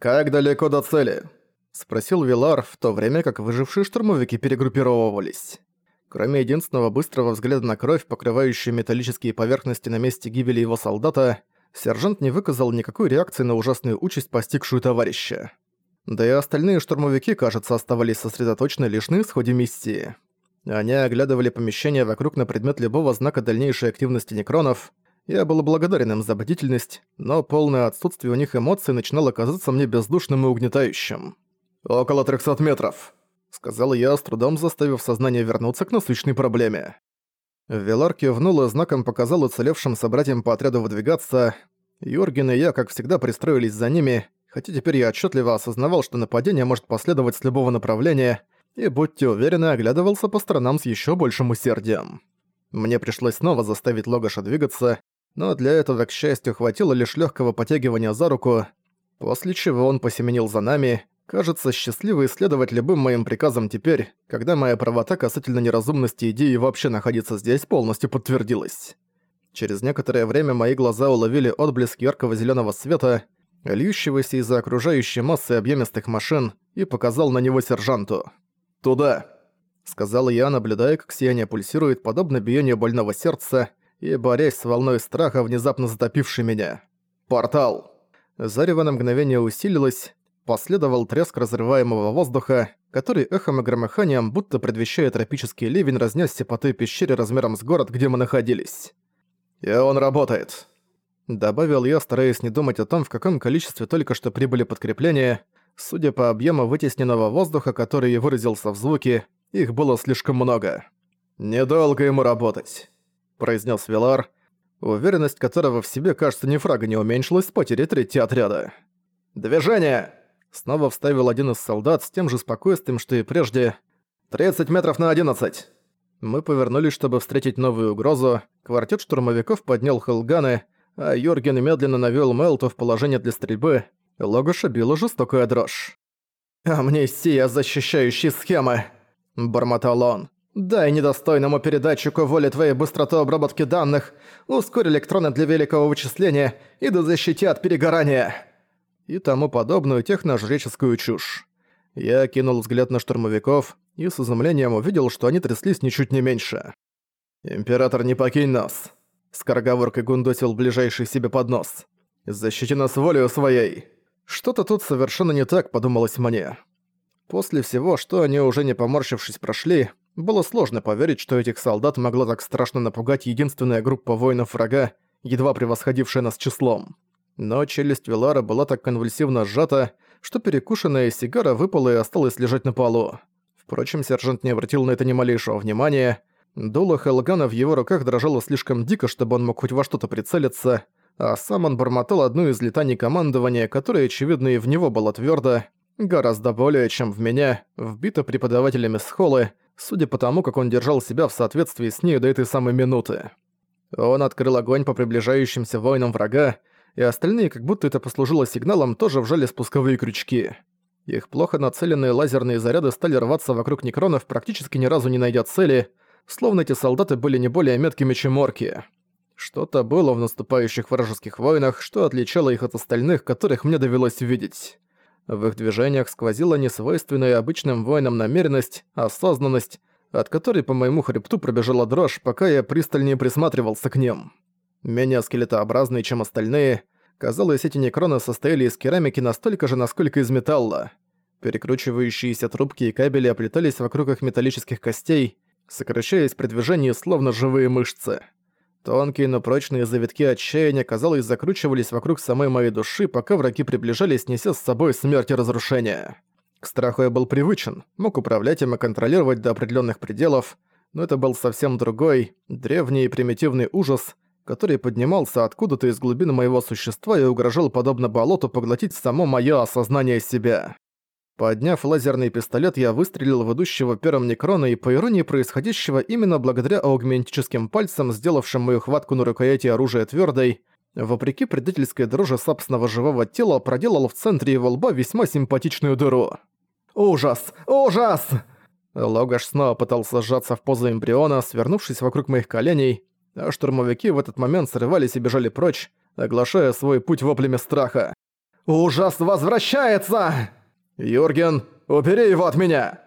«Как далеко до цели?» — спросил Вилар, в то время как выжившие штурмовики перегруппировывались. Кроме единственного быстрого взгляда на кровь, покрывающую металлические поверхности на месте гибели его солдата, сержант не выказал никакой реакции на ужасную участь, постигшую товарища. Да и остальные штурмовики, кажется, оставались сосредоточены лишь на исходе миссии. Они оглядывали помещение вокруг на предмет любого знака дальнейшей активности некронов. Я был благодарен им за бдительность, но полное отсутствие у них эмоций начинало казаться мне бездушным и угнетающим. «Около 300 метров», — сказал я, с трудом заставив сознание вернуться к насущной проблеме. Велар кивнул и знаком показал уцелевшим собратьям по отряду выдвигаться. Юрген и я, как всегда, пристроились за ними, хотя теперь я отчетливо осознавал, что нападение может последовать с любого направления, и, будьте уверены, оглядывался по сторонам с еще большим усердием. Мне пришлось снова заставить Логаша двигаться, но для этого, к счастью, хватило лишь легкого потягивания за руку, после чего он посеменил за нами, кажется, счастливый исследовать любым моим приказам теперь, когда моя правота касательно неразумности идеи вообще находиться здесь полностью подтвердилась. Через некоторое время мои глаза уловили отблеск яркого зеленого света, льющегося из-за окружающей массы объемистых машин, и показал на него сержанту. «Туда!» — сказал я, наблюдая, как сияние пульсирует, подобно биению больного сердца, и борясь с волной страха, внезапно затопившей меня. «Портал!» Зарево на мгновение усилилось, последовал треск разрываемого воздуха, который эхом и громыханием, будто предвещая тропический ливень, разнесся по той пещере размером с город, где мы находились. «И он работает!» Добавил я, стараясь не думать о том, в каком количестве только что прибыли подкрепления, Судя по объему вытесненного воздуха, который выразился в звуке, их было слишком много. «Недолго ему работать», — произнес Вилар, уверенность которого в себе, кажется, ни фрага не уменьшилась с потери третьего отряда. «Движение!» — снова вставил один из солдат с тем же спокойствием, что и прежде. «30 метров на 11!» Мы повернулись, чтобы встретить новую угрозу. Квартет штурмовиков поднял хелганы, а Йорген медленно навёл Мелту в положение для стрельбы, Логоша била жестокая дрожь. «Амнистия защищающей схемы!» – бормотал он. «Дай недостойному передатчику воли твоей быстроту обработки данных, ускорь электроны для великого вычисления и да защити от перегорания!» И тому подобную техножреческую чушь. Я кинул взгляд на штурмовиков и с изумлением увидел, что они тряслись ничуть не меньше. «Император, не покинь нас!» Скороговоркой гундосил ближайший себе под нос. «Защити нас волею своей!» Что-то тут совершенно не так, подумалось мне. После всего, что они уже не поморщившись прошли, было сложно поверить, что этих солдат могла так страшно напугать единственная группа воинов врага, едва превосходившая нас числом. Но челюсть Вилара была так конвульсивно сжата, что перекушенная сигара выпала и осталась лежать на полу. Впрочем, сержант не обратил на это ни малейшего внимания. Дуло Хелгана в его руках дрожало слишком дико, чтобы он мог хоть во что-то прицелиться — а сам он бормотал одну из летаний командования, которая, очевидно, и в него была твердо, гораздо более, чем в меня, вбита преподавателями схолы, судя по тому, как он держал себя в соответствии с ней до этой самой минуты. Он открыл огонь по приближающимся воинам врага, и остальные, как будто это послужило сигналом, тоже вжали спусковые крючки. Их плохо нацеленные лазерные заряды стали рваться вокруг некронов, практически ни разу не найдя цели, словно эти солдаты были не более меткими, чем орки. Что-то было в наступающих вражеских войнах, что отличало их от остальных, которых мне довелось видеть. В их движениях сквозила несвойственная обычным воинам намеренность, осознанность, от которой по моему хребту пробежала дрожь, пока я пристальнее присматривался к ним. Менее скелетообразные, чем остальные, казалось, эти некроны состояли из керамики настолько же, насколько из металла. Перекручивающиеся трубки и кабели оплетались вокруг их металлических костей, сокращаясь при движении словно живые мышцы. Тонкие, но прочные завитки отчаяния, казалось, закручивались вокруг самой моей души, пока враги приближались, неся с собой смерть и разрушение. К страху я был привычен, мог управлять им и контролировать до определенных пределов, но это был совсем другой, древний и примитивный ужас, который поднимался откуда-то из глубины моего существа и угрожал подобно болоту поглотить само моё осознание себя. Подняв лазерный пистолет, я выстрелил в идущего первым некрона и, по иронии происходящего, именно благодаря аугментическим пальцам, сделавшим мою хватку на рукояти оружия твердой, вопреки предательской дрожи собственного живого тела, проделал в центре его лба весьма симпатичную дыру. «Ужас! Ужас!» Логаш снова пытался сжаться в позу эмбриона, свернувшись вокруг моих коленей, а штурмовики в этот момент срывались и бежали прочь, оглашая свой путь воплями страха. «Ужас возвращается!» «Юрген, убери его от меня!»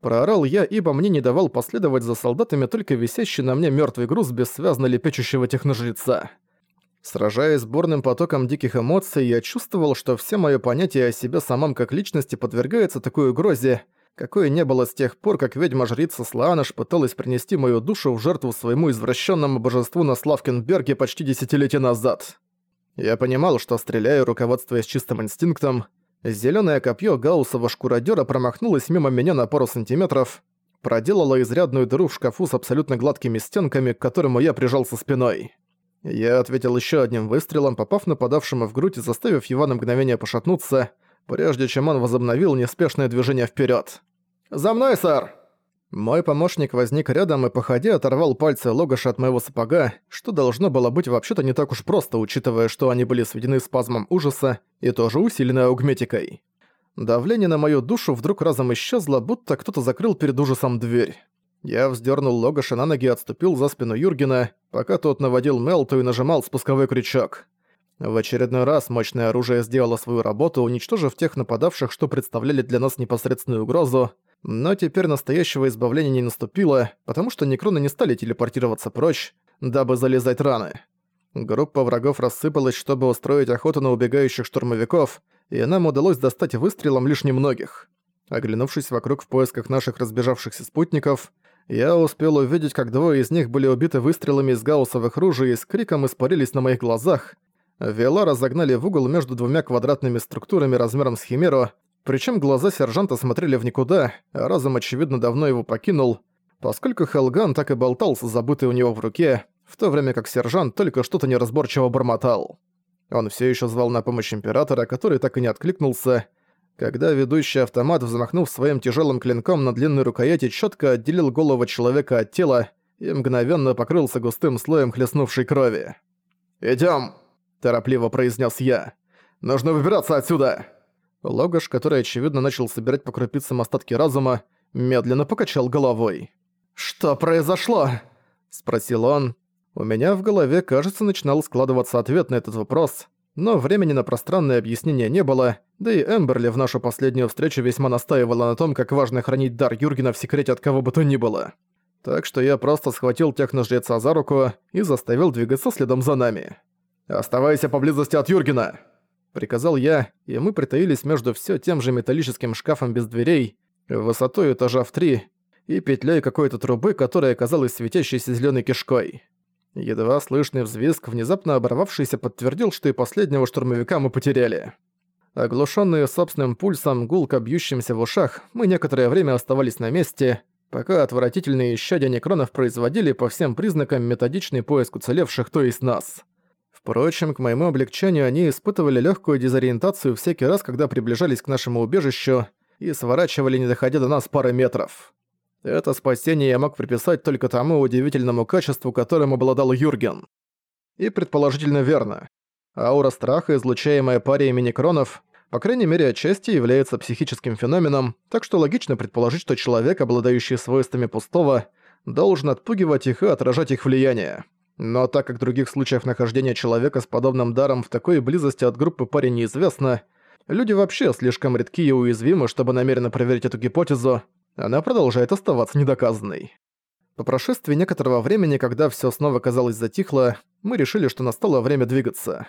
Проорал я, ибо мне не давал последовать за солдатами только висящий на мне мертвый груз бессвязно лепечущего техножреца. Сражаясь с бурным потоком диких эмоций, я чувствовал, что все моё понятие о себе самом как личности подвергается такой угрозе, какой не было с тех пор, как ведьма-жрица Слаанаш пыталась принести мою душу в жертву своему извращенному божеству на Славкенберге почти десятилетия назад. Я понимал, что стреляю, руководствуясь чистым инстинктом, Зелёное копье гауссова шкуродёра промахнулось мимо меня на пару сантиметров, проделало изрядную дыру в шкафу с абсолютно гладкими стенками, к которому я прижался спиной. Я ответил ещё одним выстрелом, попав нападавшему в грудь и заставив его на мгновение пошатнуться, прежде чем он возобновил неспешное движение вперёд. «За мной, сэр!» Мой помощник возник рядом и, походя, оторвал пальцы Логаша от моего сапога, что должно было быть вообще-то не так уж просто, учитывая, что они были сведены спазмом ужаса и тоже усилены аугметикой. Давление на мою душу вдруг разом исчезло, будто кто-то закрыл перед ужасом дверь. Я вздернул Логаша на ноги и отступил за спину Юргена, пока тот наводил Мелту и нажимал спусковой крючок. В очередной раз мощное оружие сделало свою работу, уничтожив тех нападавших, что представляли для нас непосредственную угрозу, но теперь настоящего избавления не наступило, потому что некроны не стали телепортироваться прочь, дабы залезать раны. Группа врагов рассыпалась, чтобы устроить охоту на убегающих штурмовиков, и нам удалось достать выстрелом лишь немногих. Оглянувшись вокруг в поисках наших разбежавшихся спутников, я успел увидеть, как двое из них были убиты выстрелами из гауссовых ружей и с криком испарились на моих глазах. Вела разогнали в угол между двумя квадратными структурами размером с химеру, причем глаза сержанта смотрели в никуда, а разум, очевидно, давно его покинул, поскольку Хелган так и болтался, забытый у него в руке, в то время как сержант только что-то неразборчиво бормотал. Он все еще звал на помощь Императора, который так и не откликнулся, когда ведущий автомат, взмахнув своим тяжелым клинком на длинной рукояти, четко отделил голову человека от тела и мгновенно покрылся густым слоем хлестнувшей крови. Идем, торопливо произнес я. «Нужно выбираться отсюда!» Логаш, который, очевидно, начал собирать по крупицам остатки разума, медленно покачал головой. «Что произошло?» – спросил он. У меня в голове, кажется, начинал складываться ответ на этот вопрос, но времени на пространное объяснение не было, да и Эмберли в нашу последнюю встречу весьма настаивала на том, как важно хранить дар Юргена в секрете от кого бы то ни было. Так что я просто схватил техножреца за руку и заставил двигаться следом за нами. «Оставайся поблизости от Юргена!» Приказал я, и мы притаились между все тем же металлическим шкафом без дверей, высотой этажа в три, и петлей какой-то трубы, которая оказалась светящейся зеленой кишкой. Едва слышный взвизг, внезапно оборвавшийся, подтвердил, что и последнего штурмовика мы потеряли. Оглушенные собственным пульсом, гулко бьющимся в ушах, мы некоторое время оставались на месте, пока отвратительные исчадия некронов производили по всем признакам методичный поиск уцелевших, то есть нас. Впрочем, к моему облегчению они испытывали легкую дезориентацию всякий раз, когда приближались к нашему убежищу и сворачивали, не доходя до нас пары метров. Это спасение я мог приписать только тому удивительному качеству, которым обладал Юрген. И предположительно верно. Аура страха, излучаемая парой миникронов, по крайней мере отчасти является психическим феноменом, так что логично предположить, что человек, обладающий свойствами пустого, должен отпугивать их и отражать их влияние. Но так как других случаев нахождения человека с подобным даром в такой близости от группы парень неизвестно, люди вообще слишком редки и уязвимы, чтобы намеренно проверить эту гипотезу, она продолжает оставаться недоказанной. По прошествии некоторого времени, когда все снова казалось затихло, мы решили, что настало время двигаться.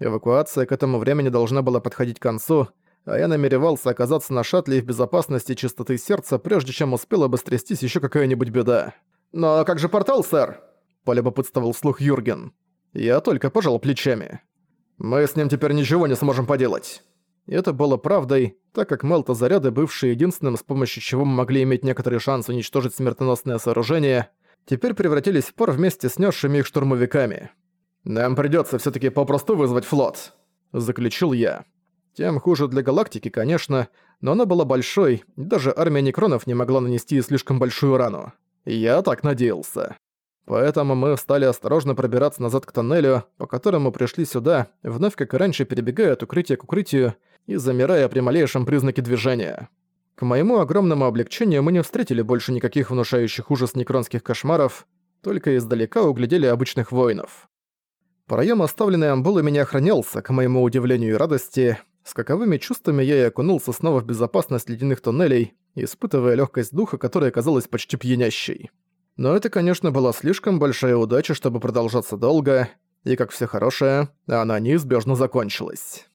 Эвакуация к этому времени должна была подходить к концу, а я намеревался оказаться на шаттле в безопасности чистоты сердца, прежде чем успела бы стрястись еще какая-нибудь беда. «Но как же портал, сэр?» – полюбопытствовал слух Юрген. Я только пожал плечами. «Мы с ним теперь ничего не сможем поделать». И это было правдой, так как Мелта заряды, бывшие единственным, с помощью чего мы могли иметь некоторый шанс уничтожить смертоносное сооружение, теперь превратились в пор вместе с несшими их штурмовиками. «Нам придётся всё-таки попросту вызвать флот», — заключил я. Тем хуже для галактики, конечно, но она была большой, даже армия некронов не могла нанести слишком большую рану. Я так надеялся. Поэтому мы стали осторожно пробираться назад к тоннелю, по которому пришли сюда, вновь как и раньше перебегая от укрытия к укрытию и замирая при малейшем признаке движения. К моему огромному облегчению мы не встретили больше никаких внушающих ужас некронских кошмаров, только издалека углядели обычных воинов. Проем, оставленный амбулами, не охранялся, к моему удивлению и радости, С каковыми чувствами я и окунулся снова в безопасность ледяных туннелей, испытывая легкость духа, которая казалась почти пьянящей. Но это, конечно, была слишком большая удача, чтобы продолжаться долго, и, как все хорошее, она неизбежно закончилась.